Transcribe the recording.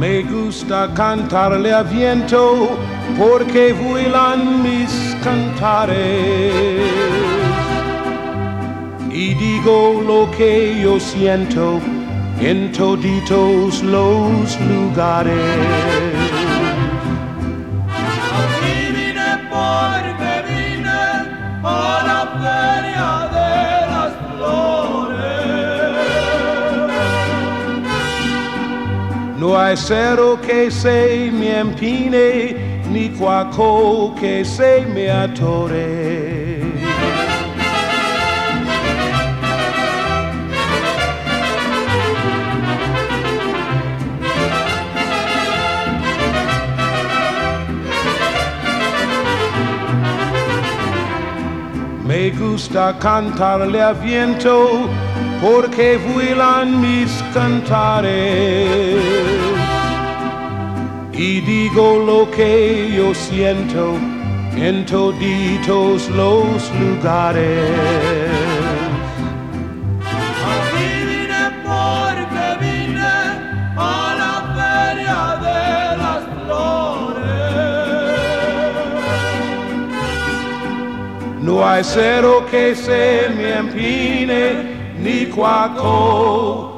Me gusta cantarle a viento porque vuelan mis cantares. Y digo lo que yo siento en toditos los lugares. No hay cero que se me empine, ni cuaco que se me atore. Me gusta cantarle a viento porque vuelan mis cantares y digo lo que yo siento en toditos los lugares. No, I said, que se mi impine ni quaco.